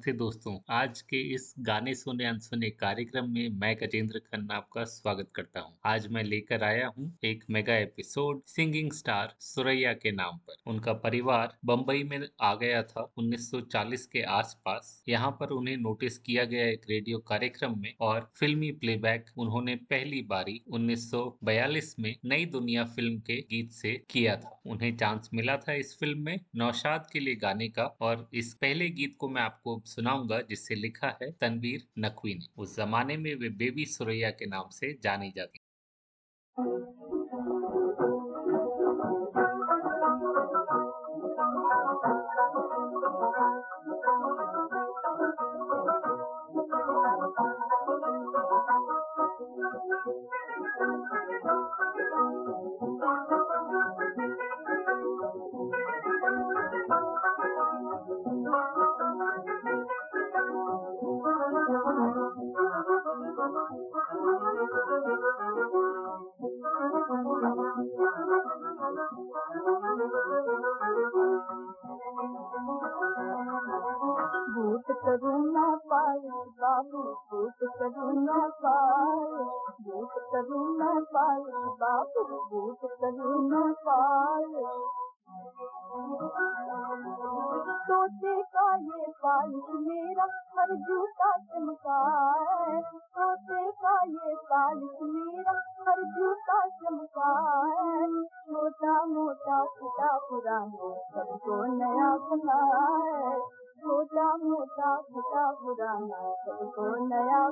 नमस्ते दोस्तों। आज के इस गाने सुने अनसुने कार्यक्रम में मैं गजेंद्र खन्ना आपका स्वागत करता हूँ। आज मैं लेकर आया हूँ एक mega episode singing star Suraiya के नाम पर। उनका परिवार बम्बई में आ गया था 1940 के आसपास। यहाँ पर उन्हें नोटिस किया गया एक रेडियो कार्यक्रम में और फिल्मी प्लेबैक उन्होंने पहली बारी 1942 में नई दुनिया फ़िल्म के गीत से किया था। उन्हें चांस मिला था इस फ़िल्म में नौशाद के लिए गाने का और इस पहले गीत को मैं आपको सुनाऊँगा जिसे लिखा है, तनवीर नकवी ने उस जमाने में वे बेबी सुरैया के नाम से जानी जाती भूत करून पाई बाबू भूत करू न पाए भूत करून पाई बाबू सोचे ये साल मेरा हर जूता चमका है तोते सोचे ये साल मेरा हर जूता चमकार छोटा मोटा फटा पुराना सबको नया खुला है मोटा घटा नया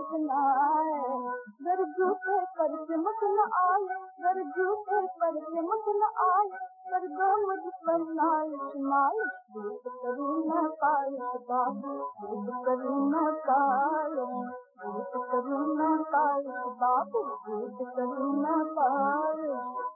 गरजूते पर जे मसन आय गरजू कराय करू न पायू करू न पुट करू न पाय करू न पालिश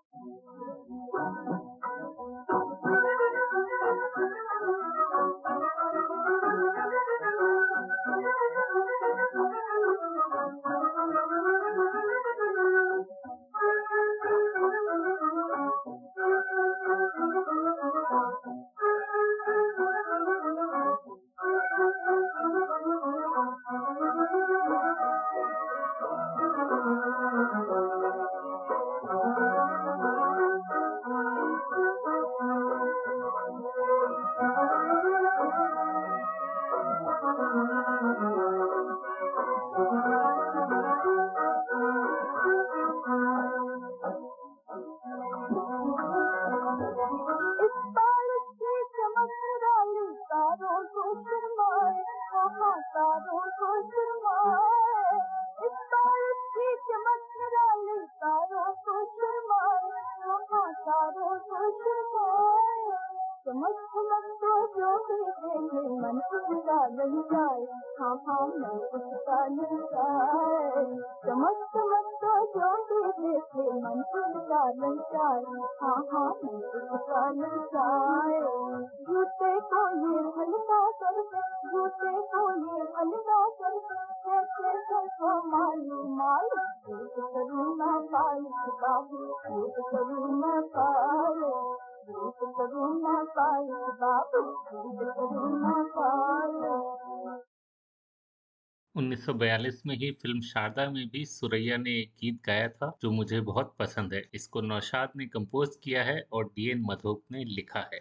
उन्नीस सौ बयालीस में ही फ़िल्म शारदा में भी सुरैया ने एक गीत गाया था, जो मुझे बहुत पसंद है। इसको नौशाद ने कंपोज किया है और डीएन मधोक ने लिखा है।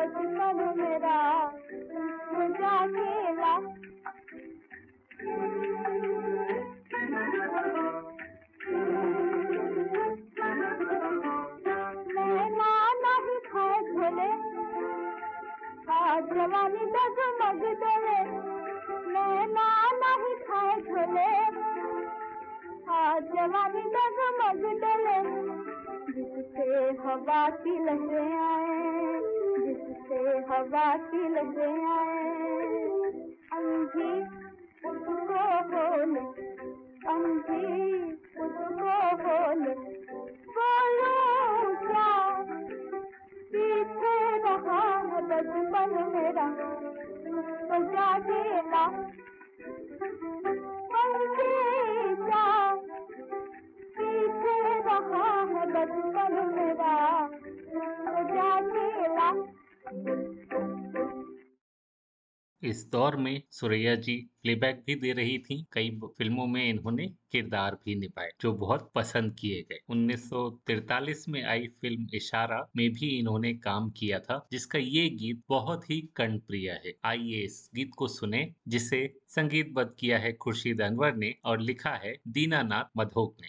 मेरा खेला जवानी डगमग डले नैना नहीं खाए आज जवानी डले जिससे हवा की लहरें आए। जिससे हवा की आए अंधी उसको बोले, अंधी उसको बोले। बोलो क्या? पीछे रहा है बचपन मेरा, बजा है बचपन मेरा इस दौर में सुरैया जी प्लेबैक भी दे रही थी। कई फ़िल्मों में इन्होंने किरदार भी निभाए, जो बहुत पसंद किए गए। 1943 में आई फ़िल्म इशारा में भी इन्होंने काम किया था, जिसका ये गीत बहुत ही कर्णप्रिय है। आइए इस गीत को सुने, जिसे संगीतबद्ध किया है खुर्शीद अनवर ने और लिखा है दीनानाथ मधोक ने।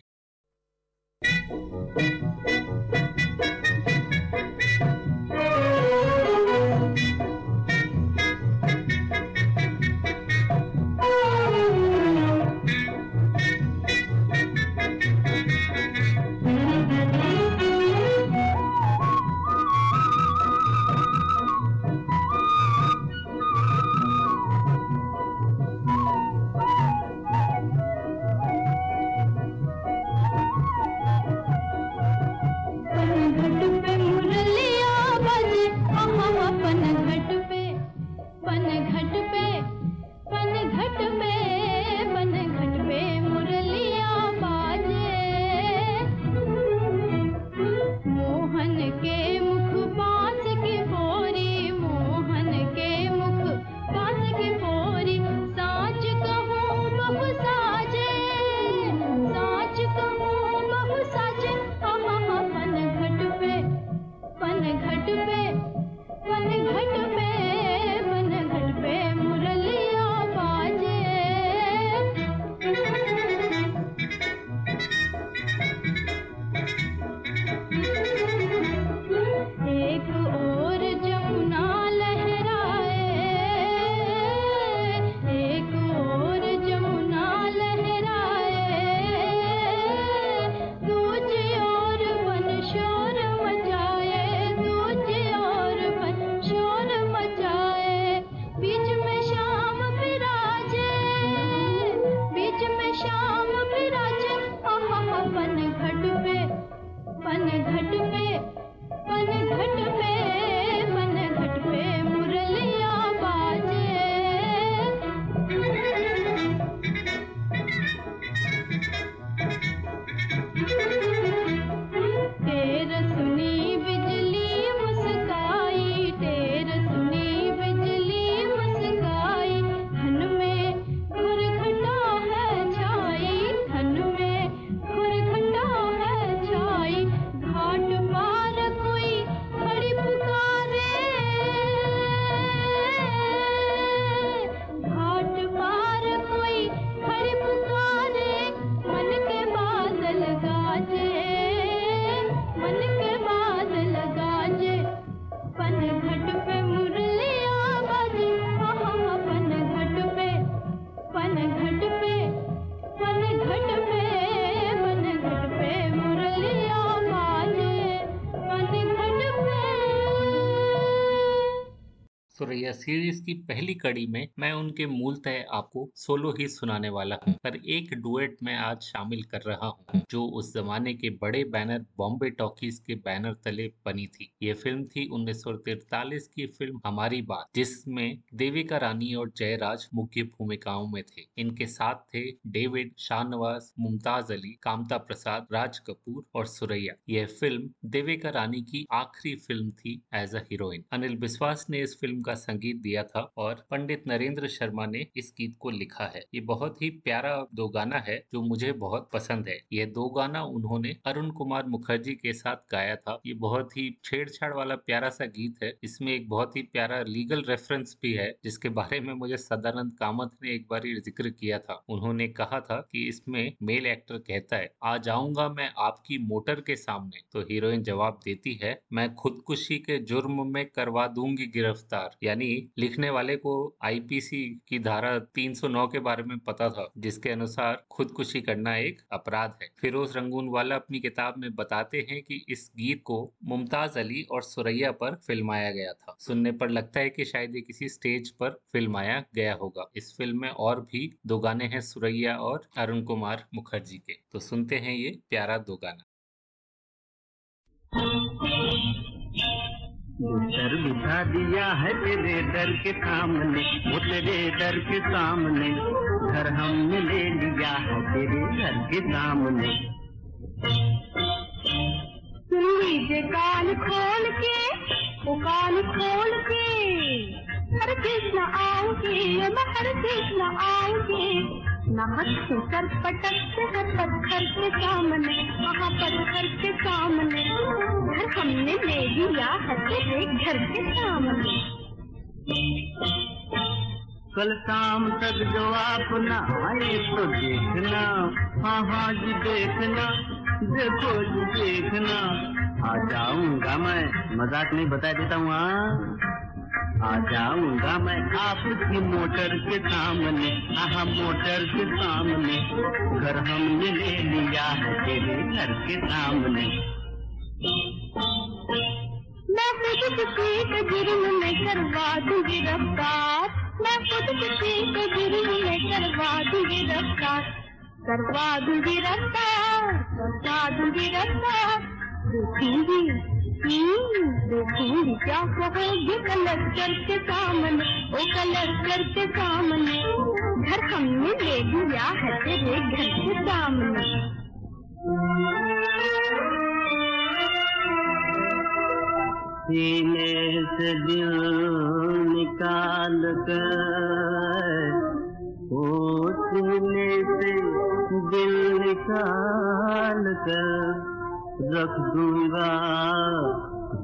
सुरैया सीरीज़ की पहली कड़ी में मैं उनके मूलतः आपको सोलो ही सुनाने वाला हूँ। पर एक डुएट मैं आज शामिल कर रहा हूँ, जो उस जमाने के बड़े बैनर बॉम्बे टॉकीज के बैनर तले बनी थी। ये फ़िल्म थी 1943 की फ़िल्म हमारी बात, जिसमें देविका रानी और जयराज मुख्य भूमिकाओं में थे। इनके साथ थे डेविड शाहनवाज, मुमताज़ अली, कामता प्रसाद, राज कपूर और सुरैया। यह फ़िल्म देविका रानी की आखिरी फ़िल्म थी एज अ हीरोइन अनिल विश्वास ने इस फ़िल्म का संगीत दिया था और पंडित नरेंद्र शर्मा ने इस गीत को लिखा है। ये बहुत ही प्यारा दो गाना है जो मुझे बहुत पसंद है। ये दो गाना उन्होंने अरुण कुमार मुखर्जी के साथ गाया था। ये बहुत ही छेड़छाड़ वाला प्यारा सा गीत है। इसमें एक बहुत ही प्यारा लीगल रेफरेंस भी है, जिसके बारे में मुझे सदानंद कामत ने एक बार ज़िक्र किया था। उन्होंने कहा था कि इसमें मेल एक्टर कहता है, आ जाऊँगा मैं आपकी मोटर के सामने। तो हीरोइन जवाब देती है, मैं खुदकुशी के जुर्म में करवा दूँगी गिरफ़्तार। यानी लिखने वाले को आईपीसी की धारा 309 के बारे में पता था, जिसके अनुसार खुदकुशी करना एक अपराध है। फिरोज रंगून वाला अपनी किताब में बताते हैं कि इस गीत को मुमताज़ अली और सुरैया पर फिल्माया गया था। सुनने पर लगता है कि शायद ये किसी स्टेज पर फिल्माया गया होगा। इस फ़िल्म में और भी दो गाने हैं सुरैया और अरुण कुमार मुखर्जी के। तो सुनते हैं ये प्यारा दो गाना। सर बिठा दिया है तेरे दर के सामने, वो तेरे दर के सामने, घर हमने ले लिया है तेरे घर के सामने। सुन लीजिए कान खोल के, वो कान खोल के, हर कृष्ण आओगे मैं हर कृष्ण आओगे नमक से सर पटकते हैं के सामने, वहाँ पत्थर के सामने, घर हमने ले लिया है घर के सामने। कल शाम तक जो आप न आए तो देखना हाँ हाँ जी देखना, देखो, जी देखना। आ जाऊँगा मैं, मज़ाक नहीं बता देता हूँ हाँ। आ जाऊँगा मैं आपकी मोटर के सामने। हाँ मोटर के सामने। घर हमने ले लिया है तेरे घर के सामने। मैं खुद किसी के जुर्म में करवा दूँगी रफ्तार। मैं खुद किसी के जुर्म में करवा दूँगी रफ्तार। करवा दूँगी रफ्तार, करवा दूँगी रफ्तार। देखूँगी देखूँगी क्या कहोगे कलेक्टर के सामने ओ कलेक्टर के सामने घर हमने ले लिया है तेरे घर के सामने सीने से दिल निकाल कर ओ सीने से दिल निकाल कर रख दूँगा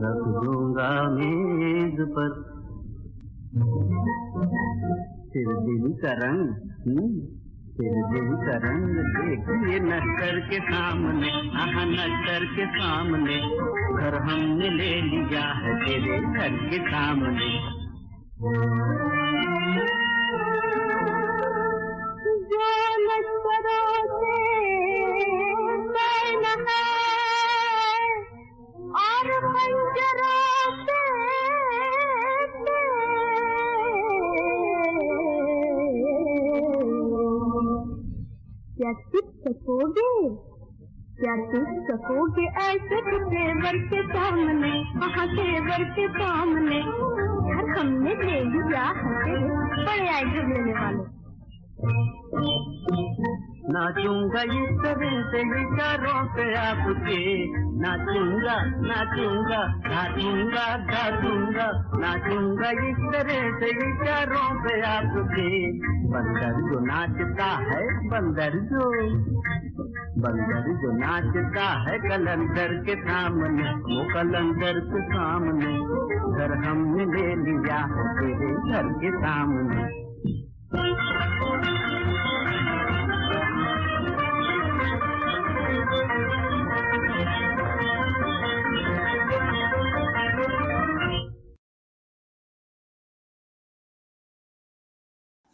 रख दूँगा मेज पर। फिर दिल का रंग हम्म, फिर दिल का रंग देखिए नक्कर के सामने आह नक्कर के सामने। घर हमने ले लिया है तेरे घर के सामने। जो लश्करों से बैन है और खंजरों से क्या टिक सकोगे? क्या टिक सकोगे ऐसे तेवर के सामने वहाँ तेवर के सामने? यार हमने ले लिया बड़े आए लेने वाले। नाचूँगा इस तरह से विचारों पे आपके। नाचूँगा नाचूँगा नाचूँगा नाचूँगा नाचूँगा इस तरह से विचारों पे आपके। बंदर जो नाचता है, बंदर जो बंदर जो नाचता है कलंदर के सामने, वो कलंदर के सामने, घर हमने ले लिया तेरे घर के सामने। Thank you.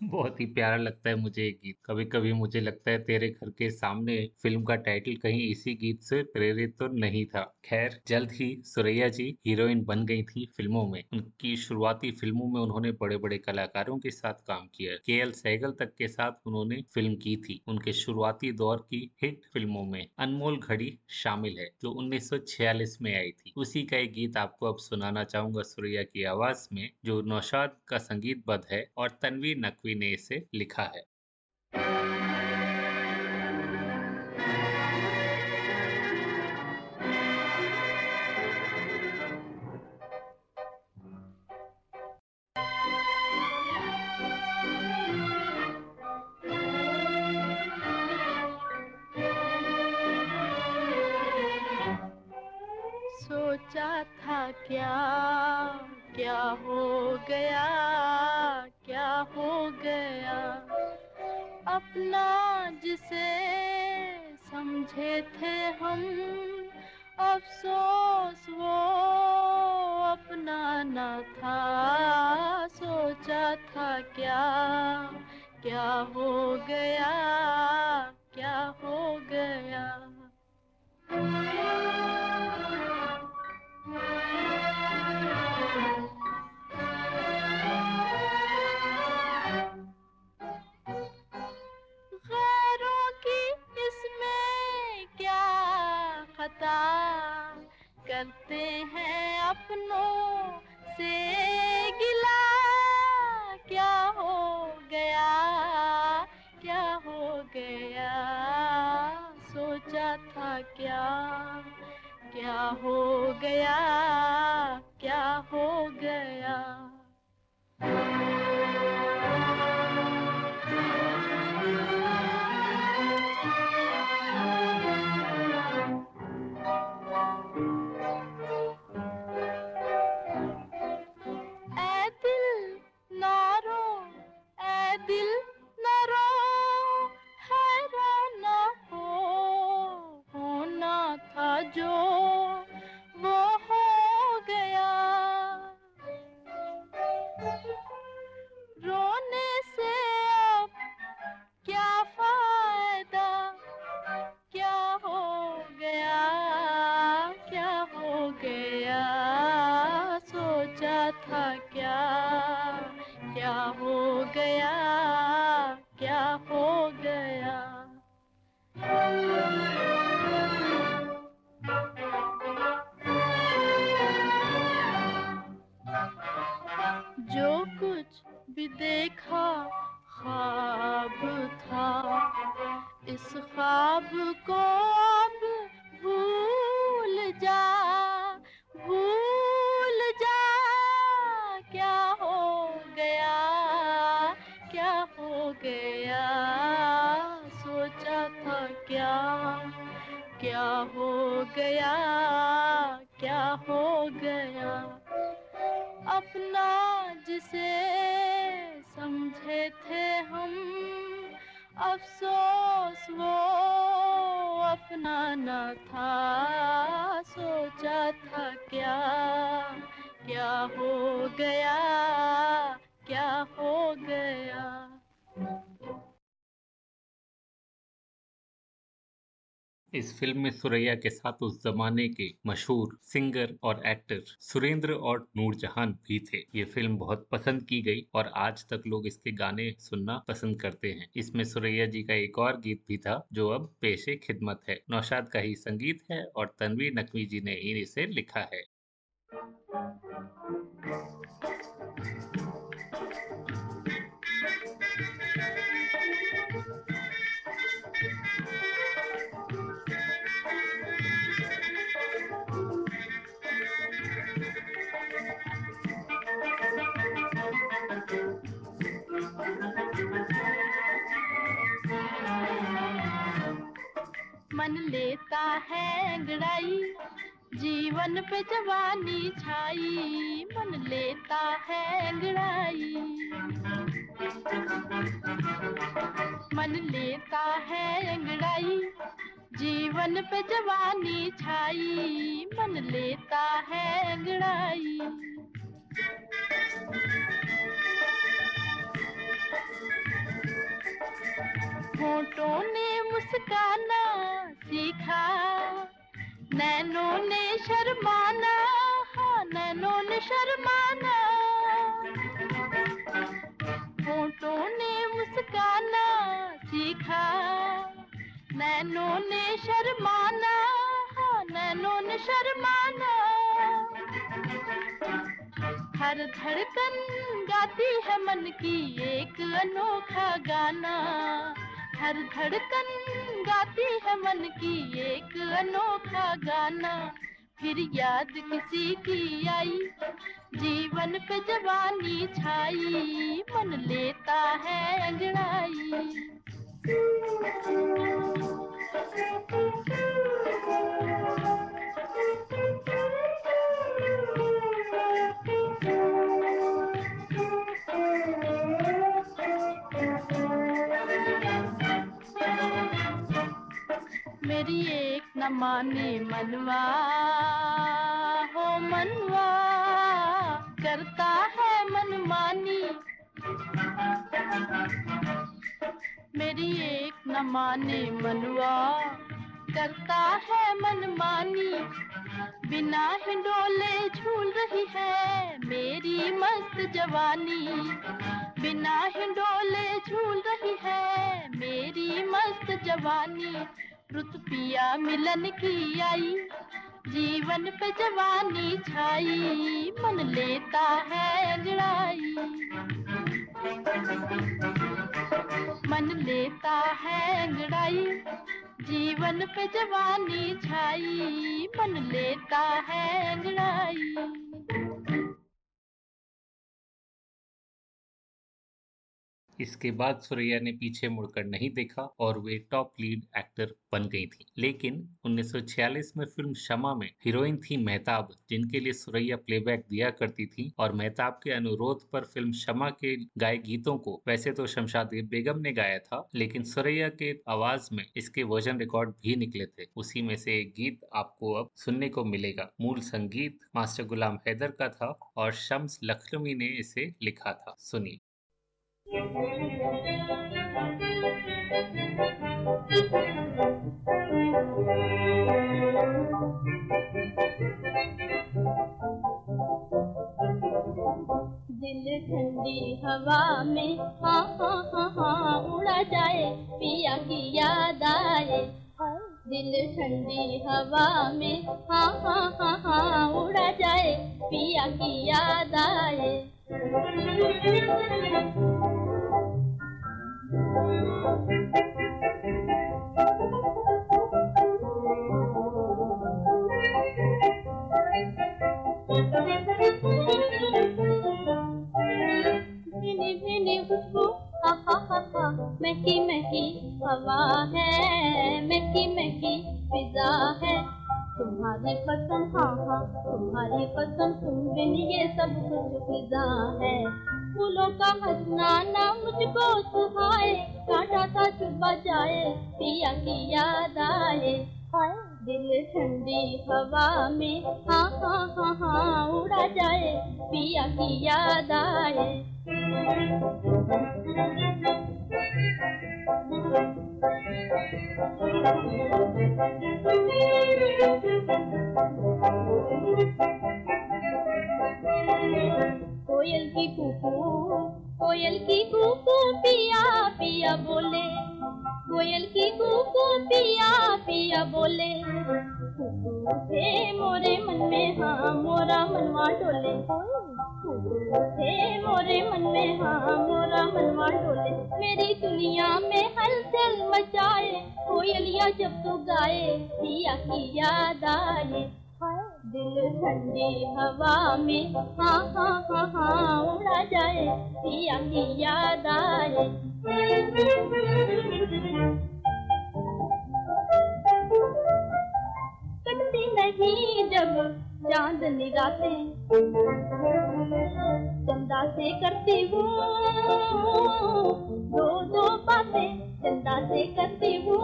बहुत ही प्यारा लगता है मुझे गीत। कभी कभी मुझे लगता है तेरे घर के सामने फ़िल्म का टाइटल कहीं इसी गीत से प्रेरित तो नहीं था। खैर, जल्द ही सुरैया जी हीरोइन बन गई थी फ़िल्मों में। उनकी शुरुआती फ़िल्मों में उन्होंने बड़े बड़े कलाकारों के साथ काम किया के एल सहगल तक के साथ उन्होंने फ़िल्म की थी। उनके शुरुआती दौर की हिट फ़िल्मों में अनमोल घड़ी शामिल है, जो 1946 में आई थी। उसी का एक गीत आपको अब सुनाना चाहूँगा सुरैया की आवाज़ में, जो नौशाद का संगीत बद है और तनवीर नकवी देवी ने इसे लिखा है। सोचा था क्या क्या हो गया? हो गया। अपना जिसे समझे थे हम, अफसोस वो अपना न था। सोचा था क्या क्या हो गया, क्या हो गया। करते हैं अपनों से गिला। क्या हो गया? क्या हो गया? सोचा था क्या? क्या हो गया? क्या हो गया? ऐ क्या हो गया? क्या हो गया? जो कुछ भी देखा, ख्वाब था। इस ख्वाब को अब गया। सोचा था क्या? क्या हो गया? क्या हो गया? अपना जिसे समझे थे हम, अफसोस वो अपना न था। सोचा था क्या? क्या हो गया? क्या हो गया? इस फ़िल्म में सुरैया के साथ उस जमाने के मशहूर सिंगर और एक्टर सुरेंद्र और नूरजहान भी थे। ये फ़िल्म बहुत पसंद की गई और आज तक लोग इसके गाने सुनना पसंद करते हैं। इसमें सुरैया जी का एक और गीत भी था, जो अब पेशे खिदमत है। नौशाद का ही संगीत है और तनवीर नकवी जी ने ही इसे लिखा है। अंगड़ाई जीवन पे जवानी छाई, मन लेता है अंगड़ाई। मन लेता है अंगड़ाई, जीवन पे जवानी छाई, मन लेता है अंगड़ाई। होठों ने मुस्काना सीखा नैनों ने शर्माना हाँ नैनों ने शर्माना। होठों ने मुस्काना, सीखा। नैनों ने शर्माना हाँ नैनों ने शर्माना। हर धड़कन गाती है मन की एक अनोखा गाना। हर धड़कन गाती है मन की एक अनोखा गाना। फिर याद किसी की आई, जीवन पे जवानी छाई, मन लेता है अंगड़ाई मेरी एक न माने मनवा, हो मनवा, करता है मनमानी मेरी एक न माने मनवा, करता है मनमानी बिना हिंडोले झूल रही है मेरी मस्त जवानी। बिना हिंडोले झूल रही है मेरी मस्त जवानी। रुत पिया मिलन की आई, जीवन पे जवानी छाई, मन लेता है जड़ाई मन लेता है अंगड़ाई जीवन पे जवानी छाई, मन लेता है अंगड़ाई इसके बाद सुरैया ने पीछे मुड़कर नहीं देखा और वे टॉप लीड एक्टर बन गई थी। लेकिन 1946 में फ़िल्म शमा में हीरोइन थी मेहताब, जिनके लिए सुरैया प्लेबैक दिया करती थी और मेहताब के अनुरोध पर फ़िल्म शमा के गाए गीतों को वैसे तो शमशाद बेगम ने गाया था, लेकिन सुरैया के आवाज़ में इसके वर्जन रिकॉर्ड भी निकले थे। उसी में से एक गीत आपको अब सुनने को मिलेगा। मूल संगीत मास्टर गुलाम हैदर का था और शम्स लखनवी ने इसे लिखा था। सुनिए। दिल ठंडी हवा में हाँ हाँ हाँ हाँ उड़ा जाए, पिया की याद आए। दिल ठंडी हवा में हाँ हाँ हाँ हाँ उड़ा जाए, पिया की याद आए। महकी महकी, हवा है, महकी महकी फिजा है। तुम्हारी पसंद हाँ हाँ तुम्हारी पसंद, तुम बिन ये सब कुछ फिजा है। फूलों का हंसना ना मुझको सुहाए कांटा सा चुभा जाए पिया की याद आए। हाय, दिल ठंडी हवा में हाँ हाँ हाँ हाँ उड़ा जाए, पिया की याद आए। कोयल की कुकू, कोयल की कुकू पिया पिया बोले। कोयल की कुकू पिया पिया बोले। कुकू थे मोरे मन में हाँ मोरा मनवा डोले थे मोरे मन में हाँ मोरा मनवा डोले मेरी दुनिया में हलचल मचाए, कोयलिया जब तू गाए, पिया की याद आए। दिल ठंडी हवा में हाँ हाँ हाँ हाँ उड़ा जाए, पिया की याद आए कटती नहीं जब चाँद रातें चंदा से करती हूँ, दो दो बातें, चंदा से करती हूँ,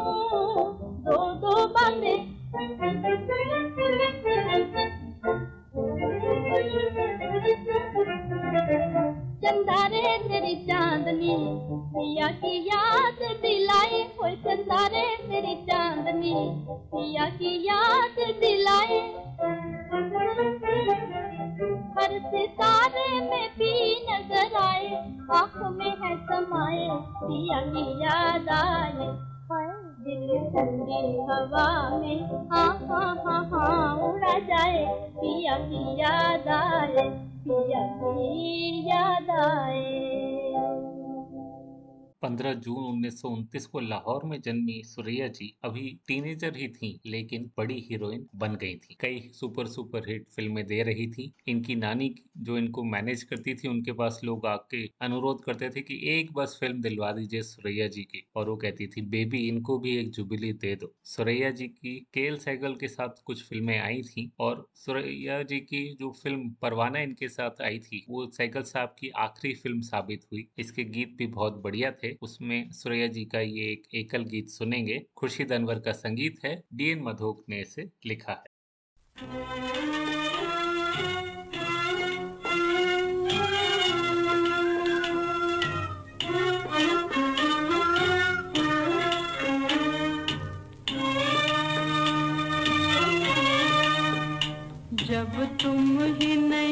दो दो बातें। पिया की याद आए दिल ठंडी हवा में हाँ हाँ हाँ हाँ उड़ा जाए। पिया की याद आए पिया की याद आए 15 जून 1929 को लाहौर में जन्मी सुरैया जी अभी टीनेजर ही थीं, लेकिन बड़ी हीरोइन बन गई थी। कई सुपर सुपर हिट फ़िल्में दे रही थी। इनकी नानी जो इनको मैनेज करती थी, उनके पास लोग आके अनुरोध करते थे कि एक बस फ़िल्म दिलवा दीजिए सुरैया जी की, और वो कहती थी, बेबी, इनको भी एक जुबिली दे दो। सुरैया जी की केल सैगल के साथ कुछ फ़िल्में आई थी, और सुरैया जी की जो फ़िल्म परवाना इनके साथ आई थी, वो सैगल साहब की आखिरी फ़िल्म साबित हुई। इसके गीत भी बहुत बढ़िया थे। थे, उसमें सुरैया जी का ये एक एकल गीत सुनेंगे। खुर्शीद अनवर का संगीत है, डीएन मधोक ने इसे लिखा है। जब तुम ही नहीं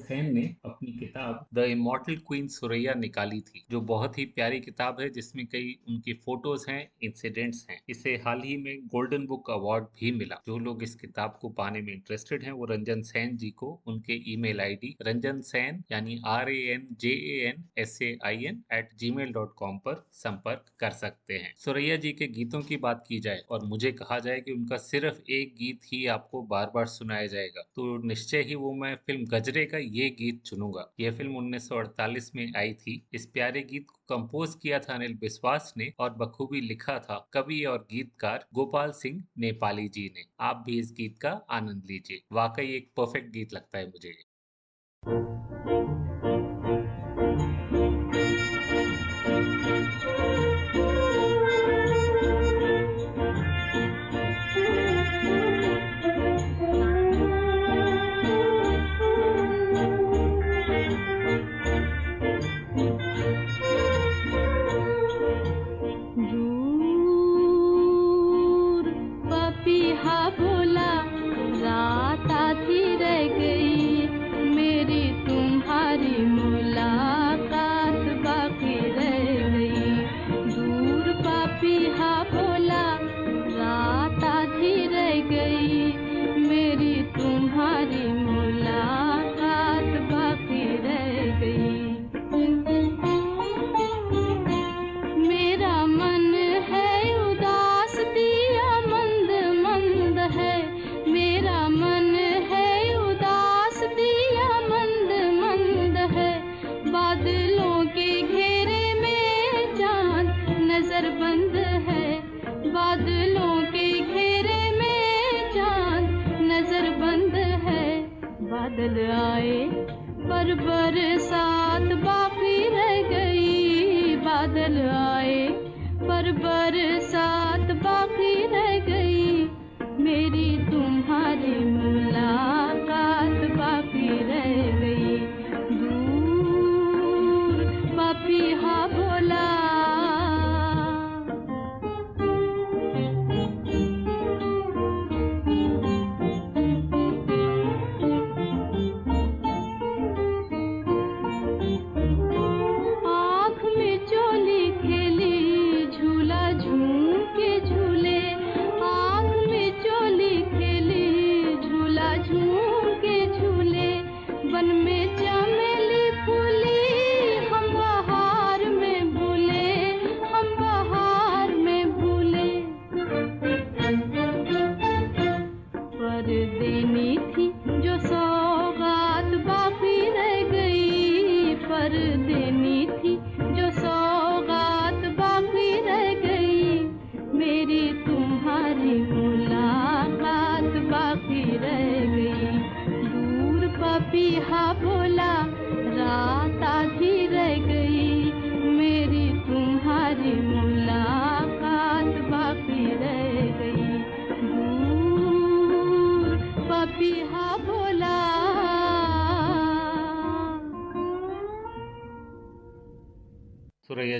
लेखक रंजन सेन ने अपनी किताब द इमोर्टल क्वीन सुरैया निकाली थी, जो बहुत ही प्यारी किताब है, जिसमें कई उनकी फ़ोटोज़ हैं इंसिडेंट्स हैं। इसे हाल ही में गोल्डन बुक अवार्ड भी मिला। जो लोग इस किताब को पाने में इंटरेस्टेड हैं, वो रंजन सेन जी को उनके ईमेल आईडी रंजन सेन यानी R A N J A N S A I N at Gmail dot com पर संपर्क कर सकते हैं। सुरैया जी के गीतों की बात की जाए और मुझे कहा जाए कि उनका सिर्फ़ एक गीत ही आपको बार बार सुनाया जाएगा तो निश्चय ही वो मैं फ़िल्म गजरे का ये गीत चुनूँगा यह फ़िल्म 1948 में आई थी। इस प्यारे गीत को कंपोज किया था अनिल विश्वास ने और बखूबी लिखा था कवि और गीतकार गोपाल सिंह नेपाली जी ने। आप भी इस गीत का आनंद लीजिए। वाकई एक परफेक्ट गीत लगता है मुझे।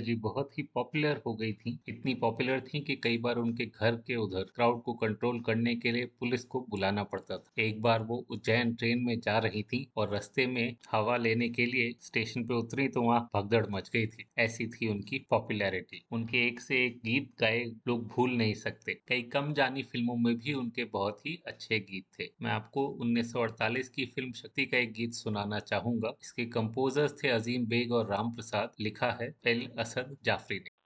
जी, बहुत ही पॉपुलर हो गई थी। इतनी पॉपुलर थी कि कई बार उनके घर के उधर क्राउड को कंट्रोल करने के लिए पुलिस को बुलाना पड़ता था। एक बार वो उज्जैन ट्रेन में जा रही थी और रस्ते में हवा लेने के लिए स्टेशन पे उतरी तो वहाँ भगदड़ मच गई थी। ऐसी थी उनकी पॉपुलैरिटी। उनके एक से एक गीत गाए लोग भूल नहीं सकते। कई कम जानी फ़िल्मों में भी उनके बहुत ही अच्छे गीत थे। मैं आपको 1948 की फ़िल्म शक्ति का एक गीत सुनाना चाहूँगा। इसके कंपोजर्स थे अजीम बेग और राम प्रसाद। लिखा है एल असद जाफरी ने।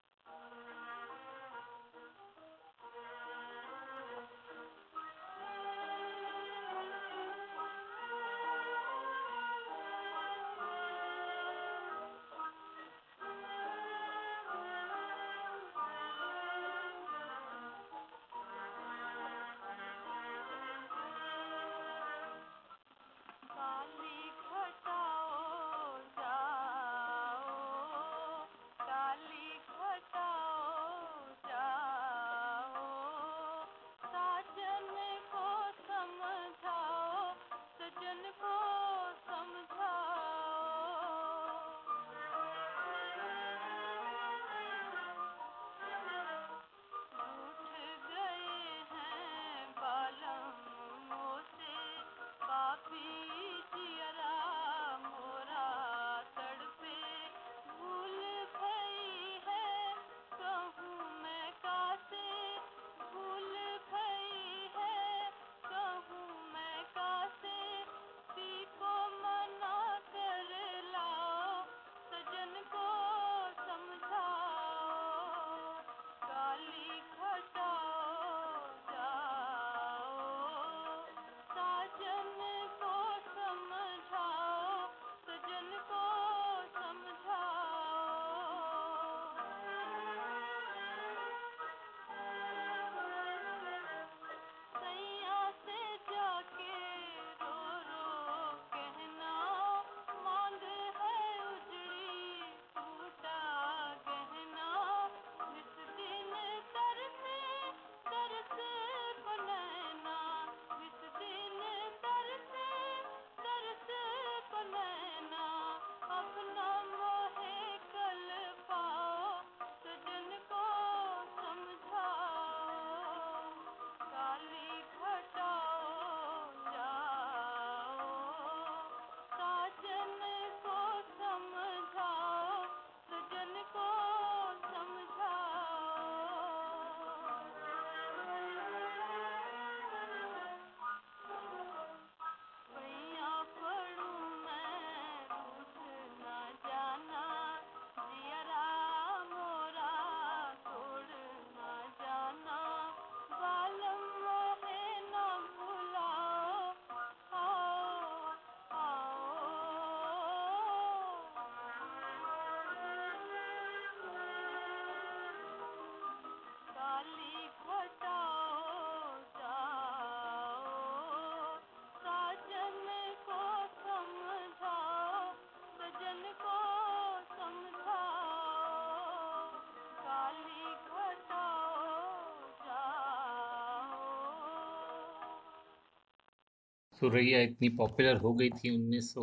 सुरैया इतनी पॉपुलर हो गई थी उन्नीस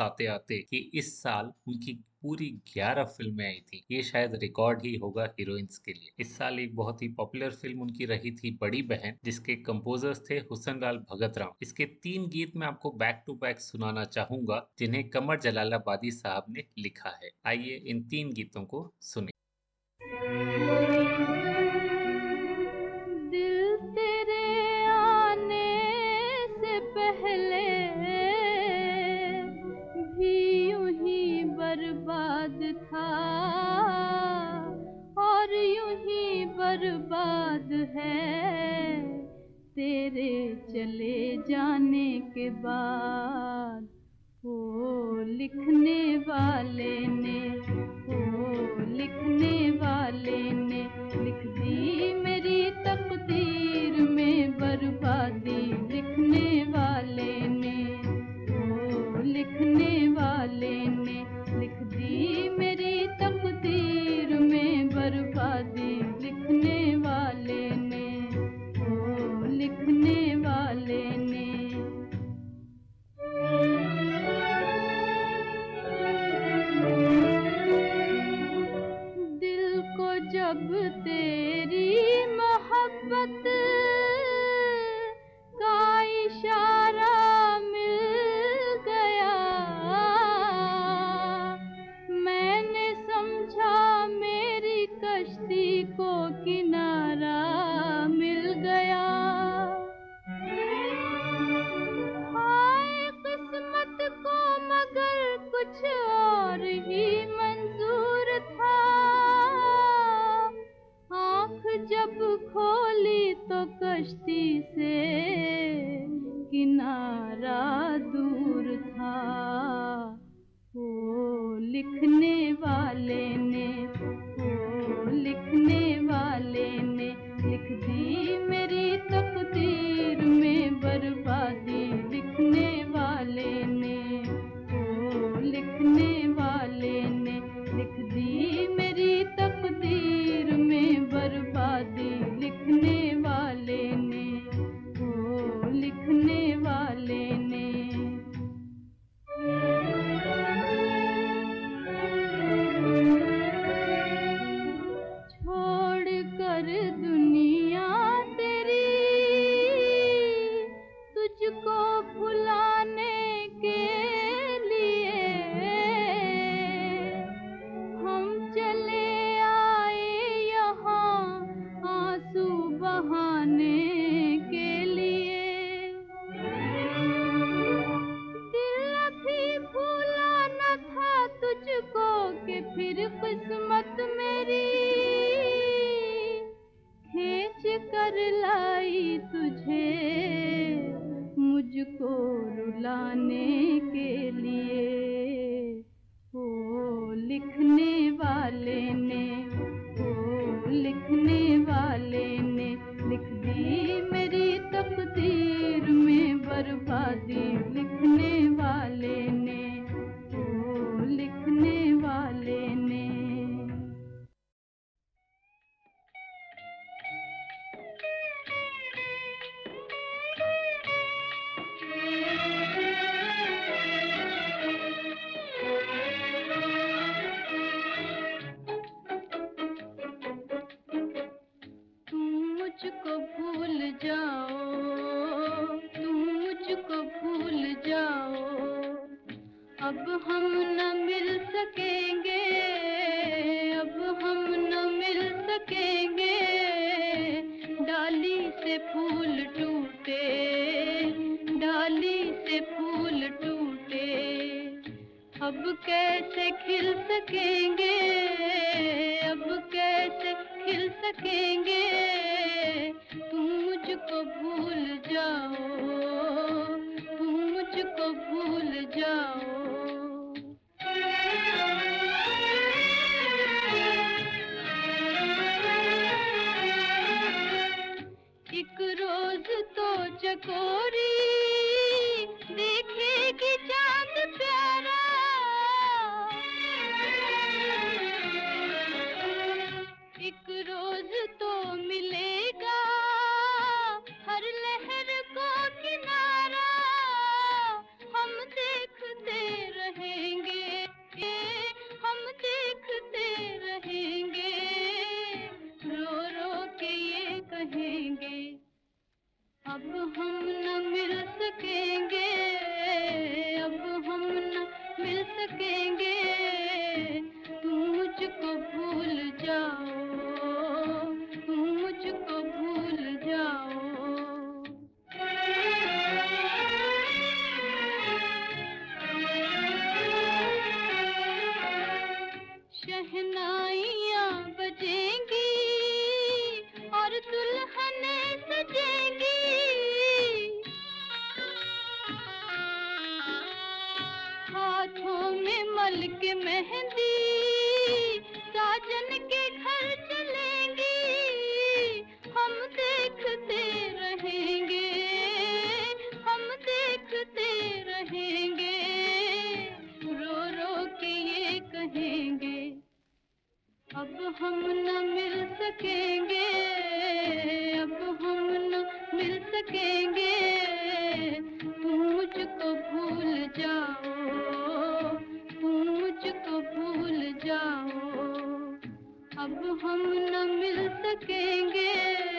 आते आते कि इस साल उनकी पूरी 11 फ़िल्में आई थी। ये शायद रिकॉर्ड ही होगा हीरोइंस के लिए। इस साल एक बहुत ही पॉपुलर फ़िल्म उनकी रही थी, बड़ी बहन, जिसके कंपोजर्स थे हुसन लाल भगत राम इसके तीन गीत मैं आपको बैक टू बैक सुनाना चाहूँगा, जिन्हें कमर जलालाबादी साहब ने लिखा है। आइए इन तीन गीतों को सुने। सकेंगे अब कैसे खिल सकेंगे? तुम मुझको भूल जाओ, तुम मुझको भूल जाओ। एक रोज तो चकोरी मिल सकेंगे।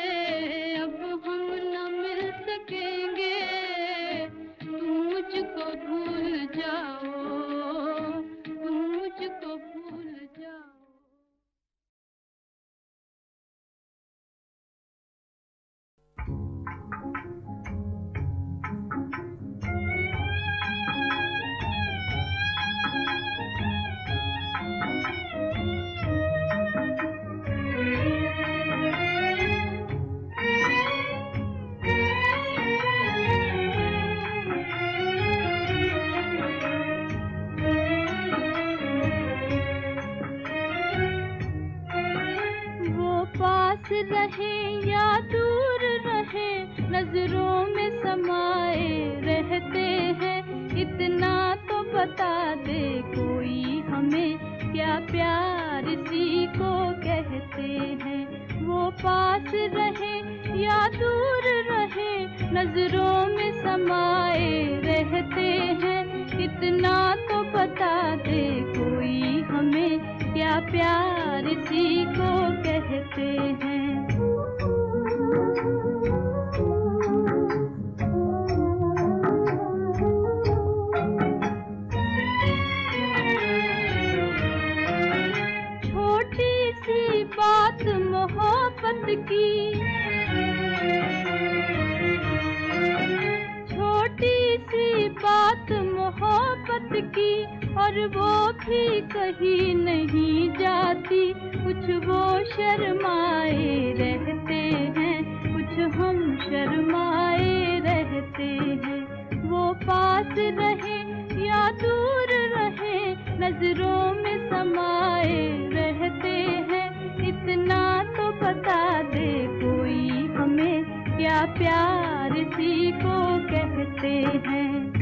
क्या प्यार इसी को कहते हैं?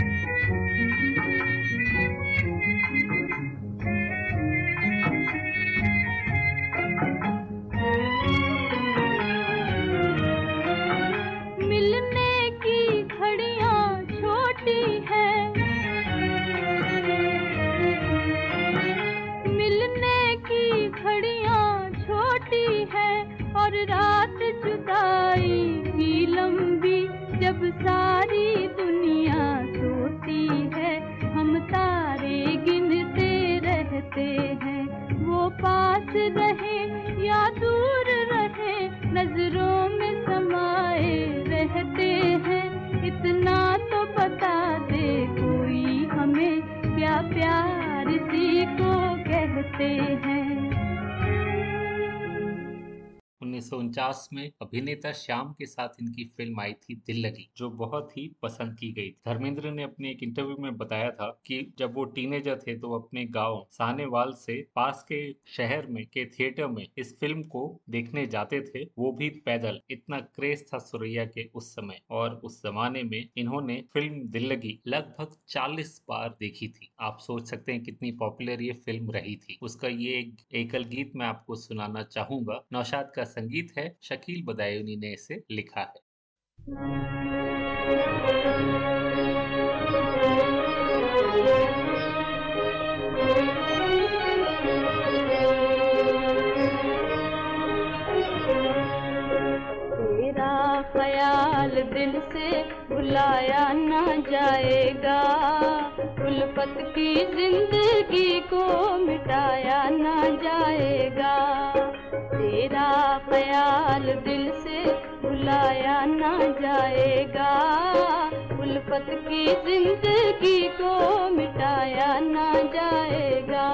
उनचास में अभिनेता श्याम के साथ इनकी फ़िल्म आई थी दिल लगी, जो बहुत ही पसंद की गई धर्मेंद्र ने अपने एक इंटरव्यू में बताया था कि जब वो टीनेजर थे तो अपने गाँव सानेवाल से पास के शहर में, के थिएटर में इस फ़िल्म को देखने जाते थे। वो भी पैदल, इतना क्रेज था सुरैया के उस समय और उस जमाने में इन्होंने फ़िल्म दिल लगी लगभग 40 बार देखी थी। आप सोच सकते हैं कितनी पॉपुलर ये फ़िल्म रही थी। उसका ये एक एकल गीत मैं आपको सुनाना चाहूँगा। नौशाद का संगीत है शकील बदायूनी ने इसे लिखा है। दिल से भुलाया ना जाएगा। उल्फत की ज़िंदगी को मिटाया ना जाएगा। तेरा ख्याल दिल से भुलाया ना जाएगा। उल्फत की ज़िंदगी को मिटाया ना जाएगा।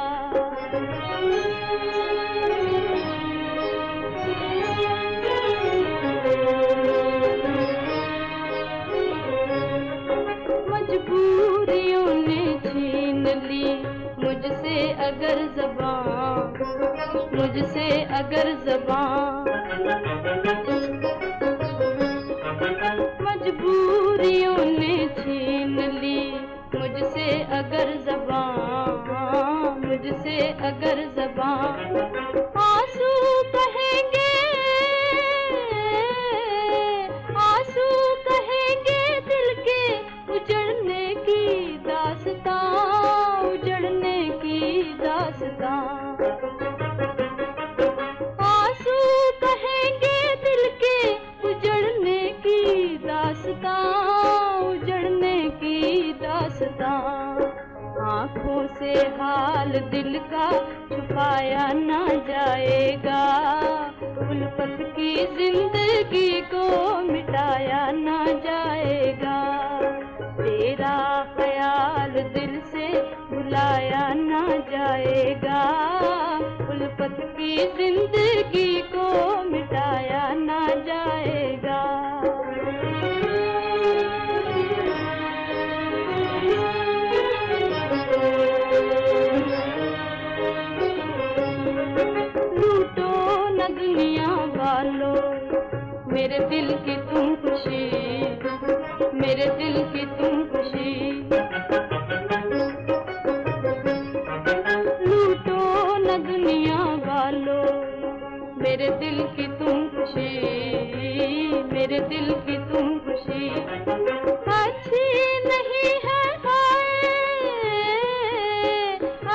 मुझसे अगर जबान, मुझसे अगर जबान। मजबूरियों ने छीन ली मुझसे अगर जबान, मुझसे अगर जबान। आँसू कहेंगे से हाल दिल का छुपाया ना जाएगा। उल्फत की ज़िंदगी को मिटाया ना जाएगा। तेरा ख्याल दिल से भुलाया ना जाएगा। उल्फत की ज़िंदगी को मिटाया ना जाएगा। मेरे दिल की तुम खुशी, मेरे दिल की तुम खुशी। लूटो न दुनिया वालों मेरे दिल की तुम खुशी, मेरे दिल की तुम खुशी। अच्छी नहीं है हाय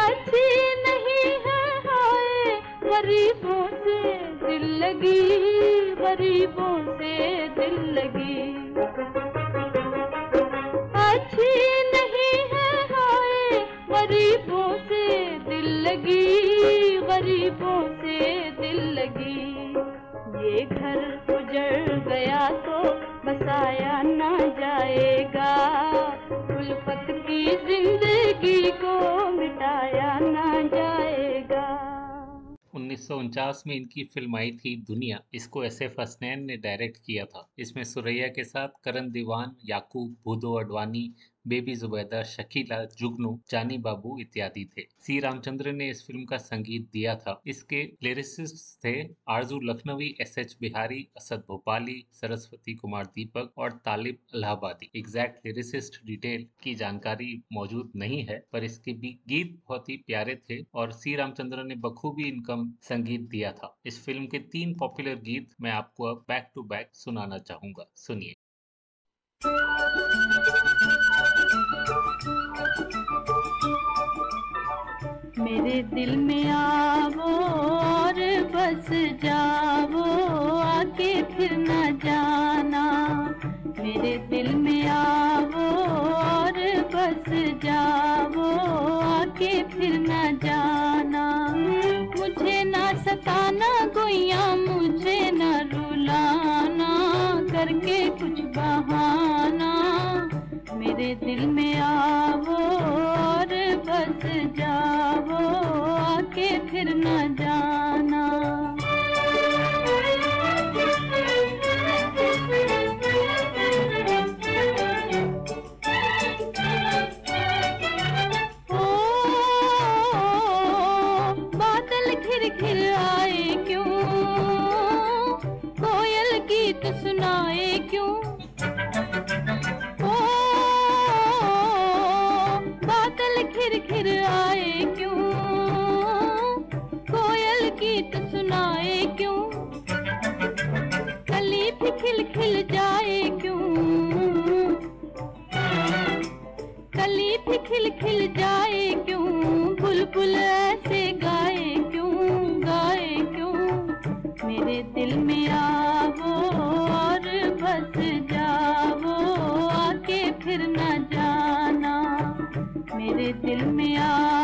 अच्छी नहीं है हाय, गरीबों से दिल लगी। गरीबों से दिल लगी। अच्छी नहीं है, हाय, गरीबों से दिल लगी, गरीबों से दिल लगी। ये घर उजड़ गया तो बसाया ना जाएगा। उल्फत की ज़िंदगी को मिटाया ना जाएगा उन्नीस सौ उनचास में इनकी फ़िल्म आई थी दुनिया। इसको एस एफ़ हसनैन ने डायरेक्ट किया था। इसमें सुरैया के साथ करण दीवान, याकूब, भूदो अडवाणी बेबी जुबैदा, शकीला, जुगनू, जानी बाबू इत्यादि थे। सी. रामचंद्र ने इस फ़िल्म का संगीत दिया था। इसके लिरिसिस्ट थे आरज़ू लखनवी, एस एच बिहारी, असद भोपाली, सरस्वती कुमार दीपक और Talib Allahabadi. Exact lyricist detail की जानकारी मौजूद नहीं है, पर इसके भी गीत बहुत ही प्यारे थे और सी. रामचंद्र ने बखूबी इनकम संगीत दिया था। इस फ़िल्म के तीन पॉपुलर गीत मैं आपको अब बैक टू बैक सुनाना चाहूँगा। सुनिए। मेरे दिल में आवो और बस जाओ आके फिर न जाना। मेरे दिल में आवो और बस जाओ आके फिर न जाना। मुझे ना सताना, गोइया मुझे न रुलाना, करके कुछ बहाना। मेरे दिल में आवो बस जाओ आके फिर न जाना। क्यों? गीत सुनाए क्यों? घिर घिर आए क्यों? कोयल गीत सुनाए क्यों? कली भी खिल खिल जाए क्यों? कली भी खिल खिल जाए क्यों? बुलबुल ऐसे गाए दिल में आवो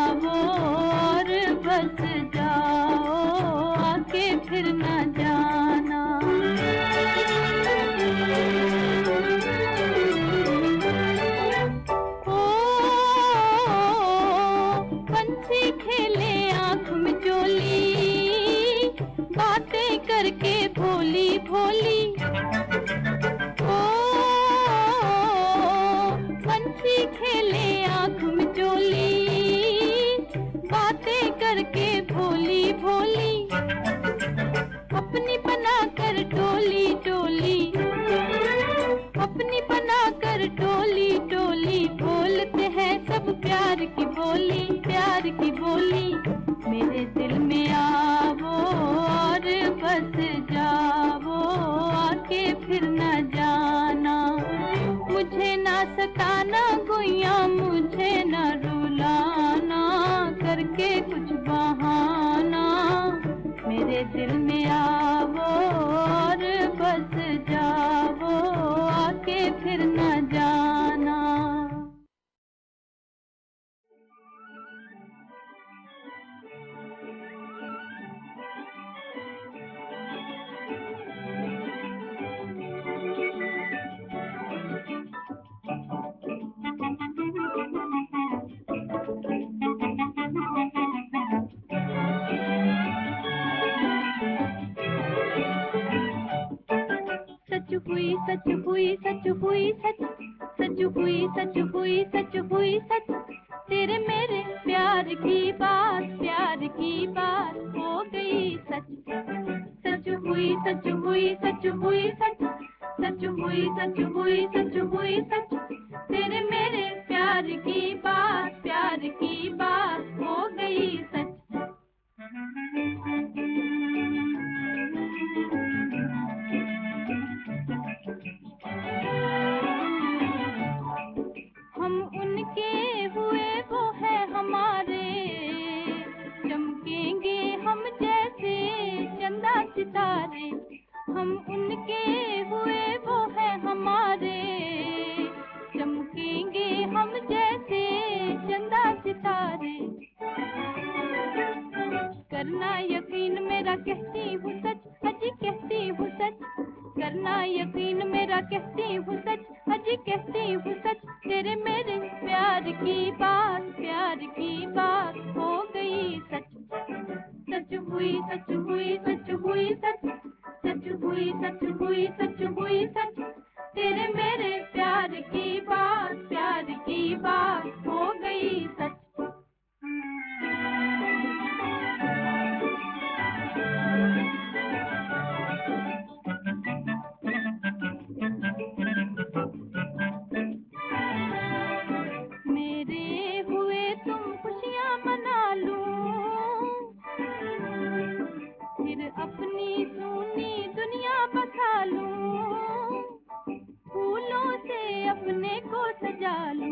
को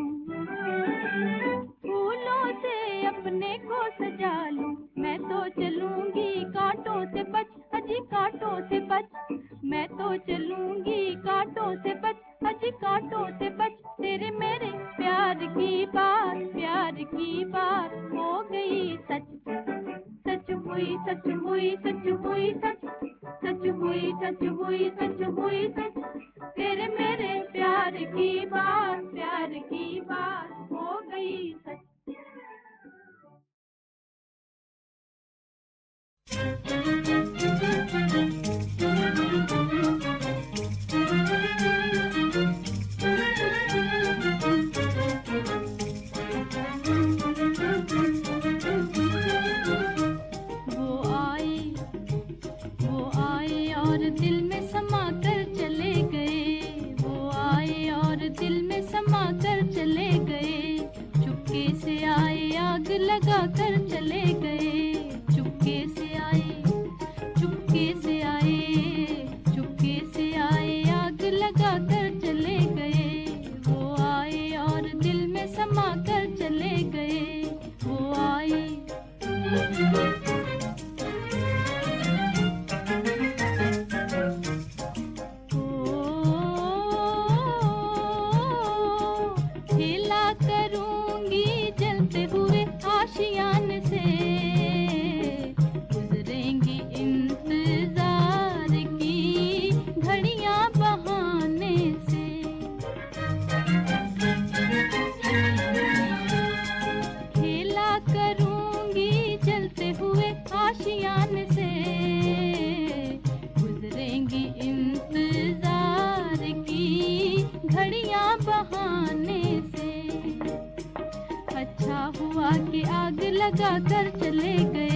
कर चले गए।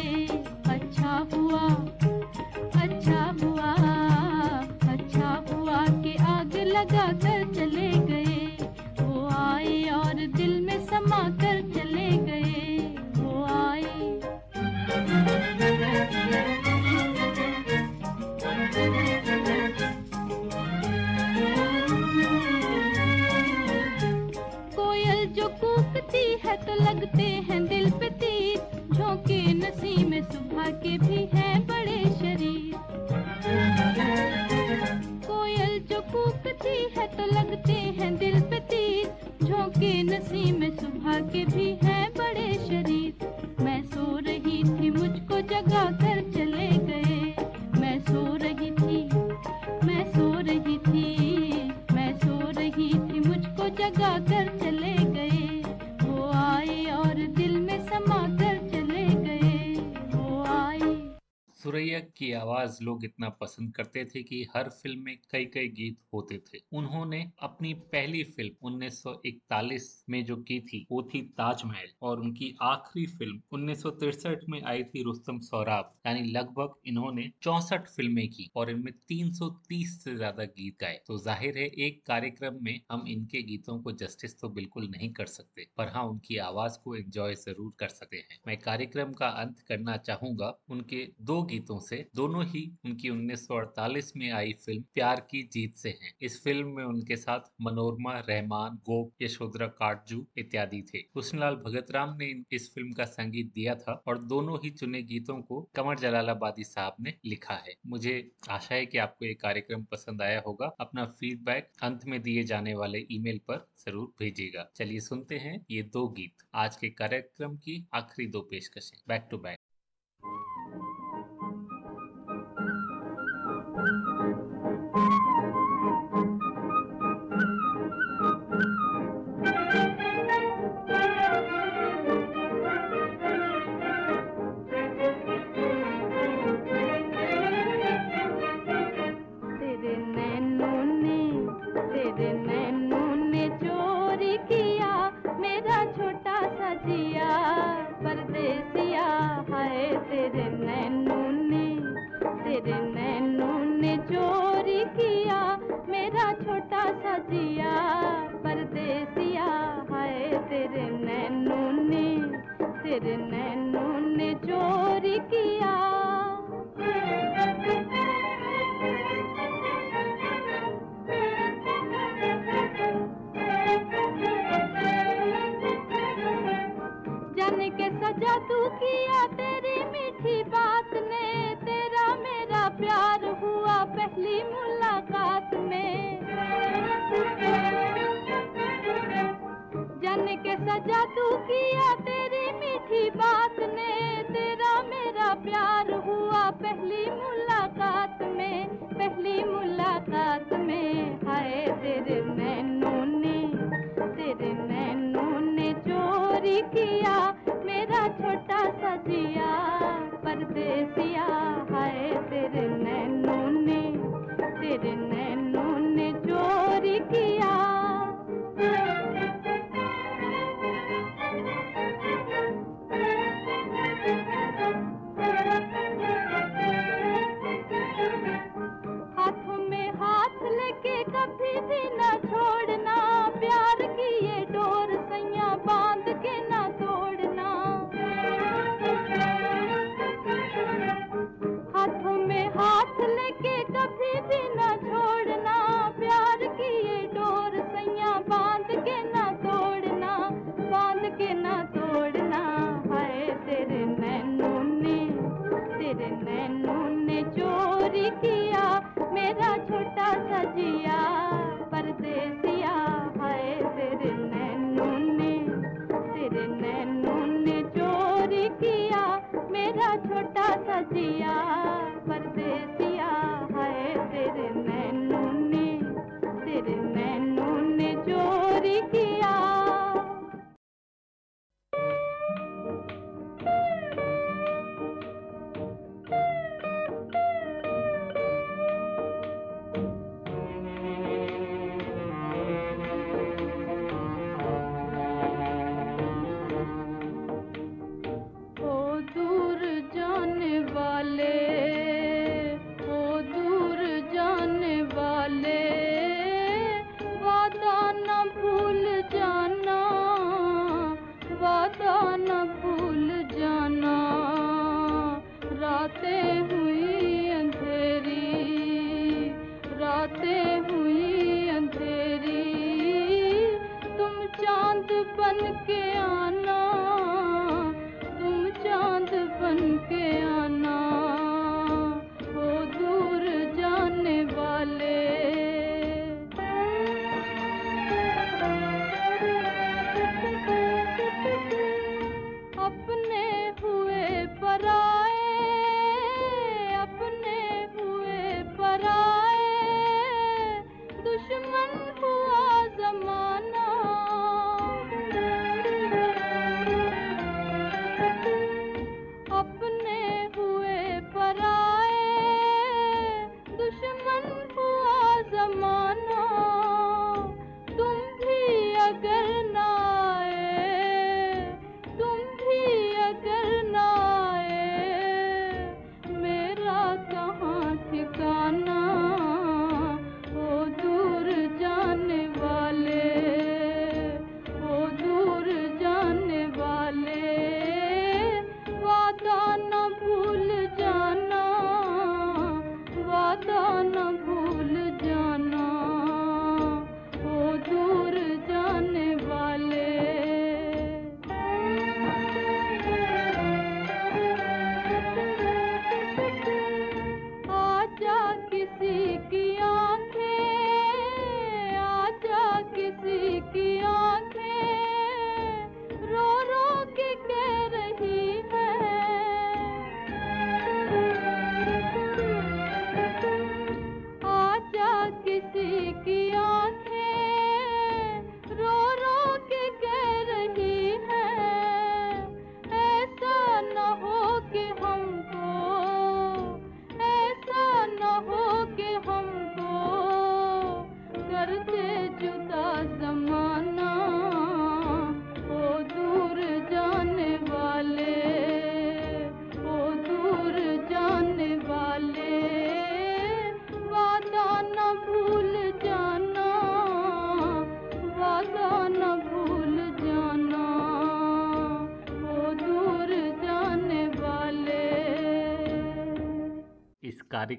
की आवाज़ लोग इतना पसंद करते थे कि हर फ़िल्म में कई कई गीत होते थे। उन्होंने अपनी पहली फ़िल्म 1941 में जो की थी, वो थी ताजमहल और उनकी आखिरी फ़िल्म 1963 में आई थी रुस्तम सौराब। यानी लगभग इन्होंने चौसठ फ़िल्में की और इनमें 330 से ज़्यादा गीत गाए। तो ज़ाहिर है, एक कार्यक्रम में हम इनके गीतों को जस्टिस तो बिल्कुल नहीं कर सकते, पर हाँ उनकी आवाज़ को एंजॉय ज़रूर कर सकते हैं। मैं कार्यक्रम का अंत करना चाहूँगा। उनके दो गीतों से, दोनों ही उनकी 1948 में आई फ़िल्म प्यार की जीत से हैं। इस फ़िल्म में उनके साथ मनोरमा, रहमान, गोप, यशोधरा, काटजू इत्यादि थे। हुस्नलाल भगत राम ने इस फ़िल्म का संगीत दिया था और दोनों ही चुने गीतों को कमर जलालाबादी साहब ने लिखा है। मुझे आशा है कि आपको ये कार्यक्रम पसंद आया होगा। अपना फीडबैक अंत में दिए जाने वाले ईमेल पर ज़रूर भेजिएगा। चलिए सुनते हैं ये दो गीत। आज के कार्यक्रम की आखिरी दो पेशकशें। बैक टू बैक पहली मुलाकात में। जाने के सजा तू किया तेरी मीठी बात ने। तेरा मेरा प्यार हुआ पहली मुलाकात में। पहली मुलाकात में हाय तेरे नैनों ने तेरे नैनों ने चोरी किया। मेरा छोटा सा जिया, परदेसिया, हाय तेरे नैनों तेरे नैनों ने चोरी किया। हाथों में हाथ लेके कभी भी ना छोड़ना।